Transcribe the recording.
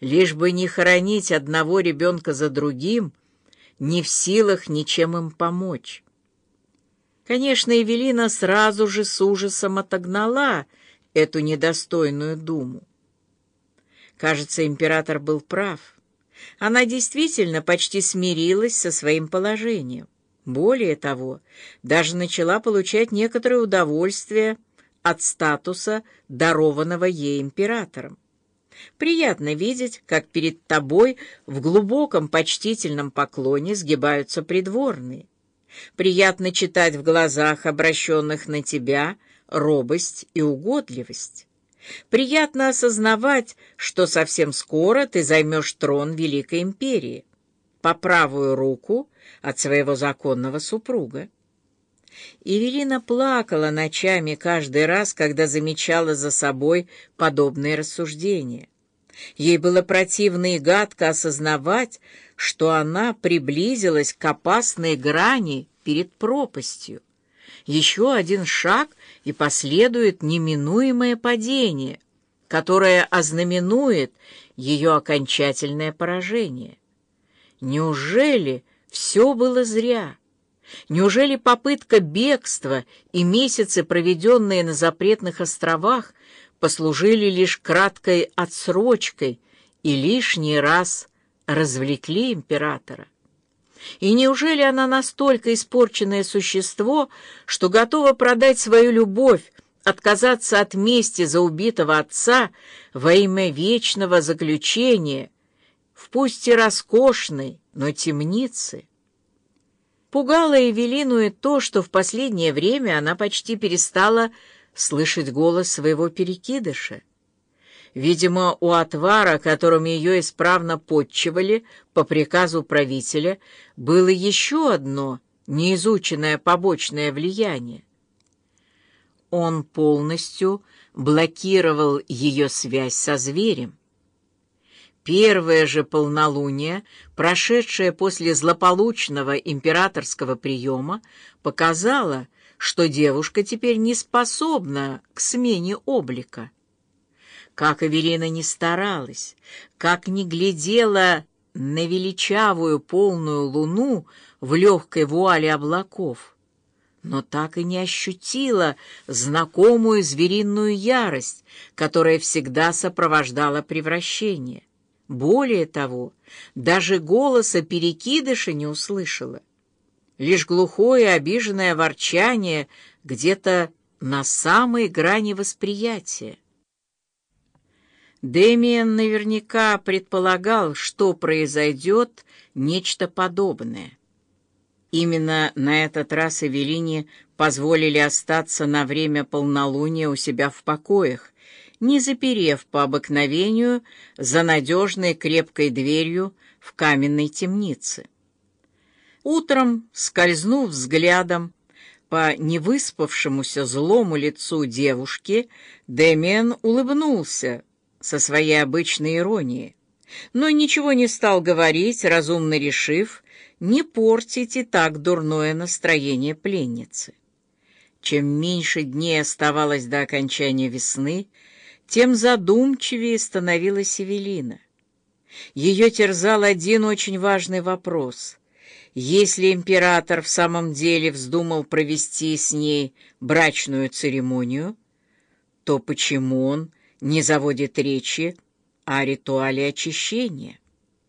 лишь бы не хоронить одного ребенка за другим, не в силах ничем им помочь. Конечно, Эвелина сразу же с ужасом отогнала эту недостойную думу. Кажется, император был прав. Она действительно почти смирилась со своим положением. Более того, даже начала получать некоторое удовольствие от статуса, дарованного ей императором. Приятно видеть, как перед тобой в глубоком почтительном поклоне сгибаются придворные. Приятно читать в глазах, обращенных на тебя, робость и угодливость. Приятно осознавать, что совсем скоро ты займешь трон Великой Империи, по правую руку от своего законного супруга. Эвелина плакала ночами каждый раз, когда замечала за собой подобные рассуждения. Ей было противно и гадко осознавать, что она приблизилась к опасной грани перед пропастью. Еще один шаг, и последует неминуемое падение, которое ознаменует ее окончательное поражение. Неужели все было зря? Неужели попытка бегства и месяцы, проведенные на запретных островах, послужили лишь краткой отсрочкой и лишний раз развлекли императора? И неужели она настолько испорченное существо, что готова продать свою любовь, отказаться от мести за убитого отца во имя вечного заключения в пусть и роскошной, но темнице? Пугало Эвелину и то, что в последнее время она почти перестала слышать голос своего перекидыша. Видимо, у отвара, которым ее исправно подчивали по приказу правителя, было еще одно неизученное побочное влияние. Он полностью блокировал ее связь со зверем. Первое же полнолуние, прошедшее после злополучного императорского приема, показало, что девушка теперь не способна к смене облика. Как Эвелина не старалась, как не глядела на величавую полную луну в легкой вуале облаков, но так и не ощутила знакомую звериную ярость, которая всегда сопровождала превращение. Более того, даже голоса перекидыша не услышала. Лишь глухое обиженное ворчание где-то на самой грани восприятия. Дэмиен наверняка предполагал, что произойдет нечто подобное. Именно на этот раз Эвелине позволили остаться на время полнолуния у себя в покоях, не заперев по обыкновению за надежной крепкой дверью в каменной темнице. Утром, скользнув взглядом по невыспавшемуся злому лицу девушки, Дэмиан улыбнулся со своей обычной иронией, но ничего не стал говорить, разумно решив не портить и так дурное настроение пленницы. Чем меньше дней оставалось до окончания весны, тем задумчивее становилась Эвелина. Ее терзал один очень важный вопрос. Если император в самом деле вздумал провести с ней брачную церемонию, то почему он не заводит речи о ритуале очищения?